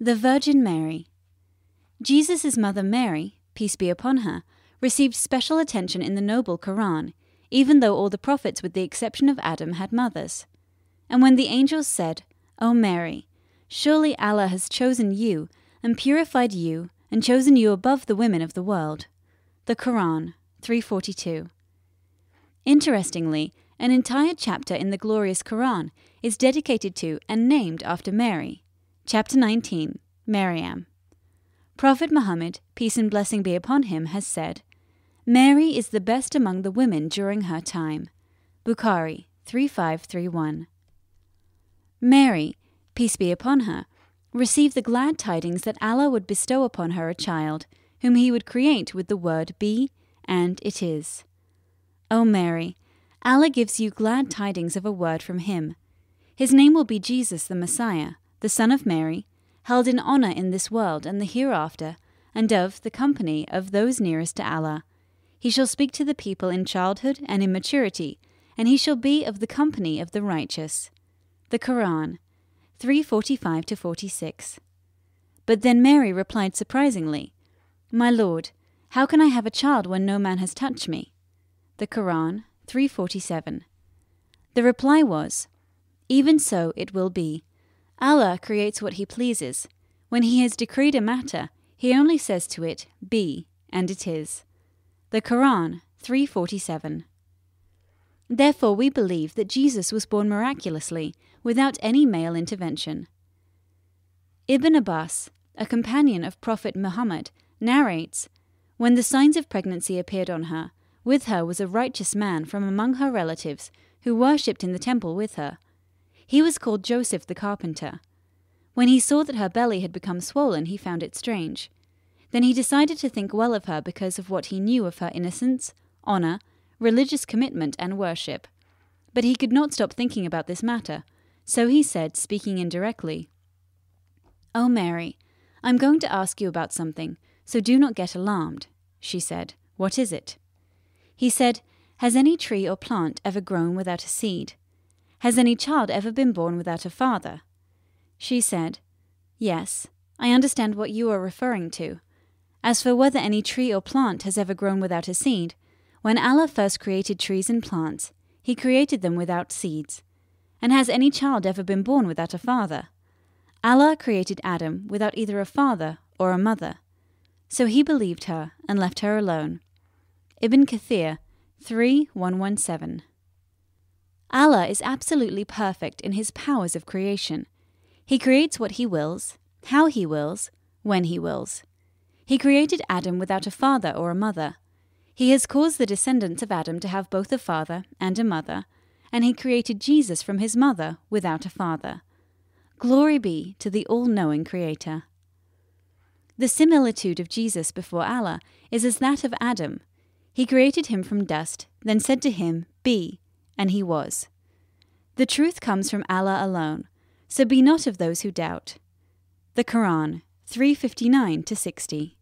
The Virgin Mary. Jesus' mother Mary, peace be upon her, received special attention in the noble Quran, even though all the prophets, with the exception of Adam, had mothers. And when the angels said, O Mary, surely Allah has chosen you and purified you and chosen you above the women of the world. The Quran 342. Interestingly, an entire chapter in the glorious Quran is dedicated to and named after Mary. Chapter 19 Maryam. Prophet Muhammad, peace and blessing be upon him, has said, Mary is the best among the women during her time. Bukhari 3531. Mary, peace be upon her, received the glad tidings that Allah would bestow upon her a child, whom he would create with the word be, and it is. O Mary, Allah gives you glad tidings of a word from him. His name will be Jesus the Messiah the Son of Mary, held in honour in this world and the hereafter, and of the company of those nearest to Allah. He shall speak to the people in childhood and in maturity, and he shall be of the company of the righteous. The Quran 345 46. But then Mary replied surprisingly, My Lord, how can I have a child when no man has touched me? The Quran 347. The reply was, Even so it will be Allah creates what He pleases. When He has decreed a matter, He only says to it, Be, and it is. The Quran 347. Therefore, we believe that Jesus was born miraculously, without any male intervention. Ibn Abbas, a companion of Prophet Muhammad, narrates When the signs of pregnancy appeared on her, with her was a righteous man from among her relatives who worshipped in the temple with her. He was called Joseph the carpenter. When he saw that her belly had become swollen, he found it strange. Then he decided to think well of her because of what he knew of her innocence, honor, religious commitment, and worship. But he could not stop thinking about this matter, so he said, speaking indirectly, Oh, Mary, I'm going to ask you about something, so do not get alarmed. She said, What is it? He said, Has any tree or plant ever grown without a seed? Has any child ever been born without a father? She said, Yes, I understand what you are referring to. As for whether any tree or plant has ever grown without a seed, when Allah first created trees and plants, He created them without seeds. And has any child ever been born without a father? Allah created Adam without either a father or a mother. So he believed her and left her alone. Ibn Kathir 3117 Allah is absolutely perfect in his powers of creation. He creates what he wills, how he wills, when he wills. He created Adam without a father or a mother. He has caused the descendants of Adam to have both a father and a mother, and he created Jesus from his mother without a father. Glory be to the all knowing Creator. The similitude of Jesus before Allah is as that of Adam. He created him from dust, then said to him, Be, and he was. The truth comes from Allah alone, so be not of those who doubt. The Quran 359 60.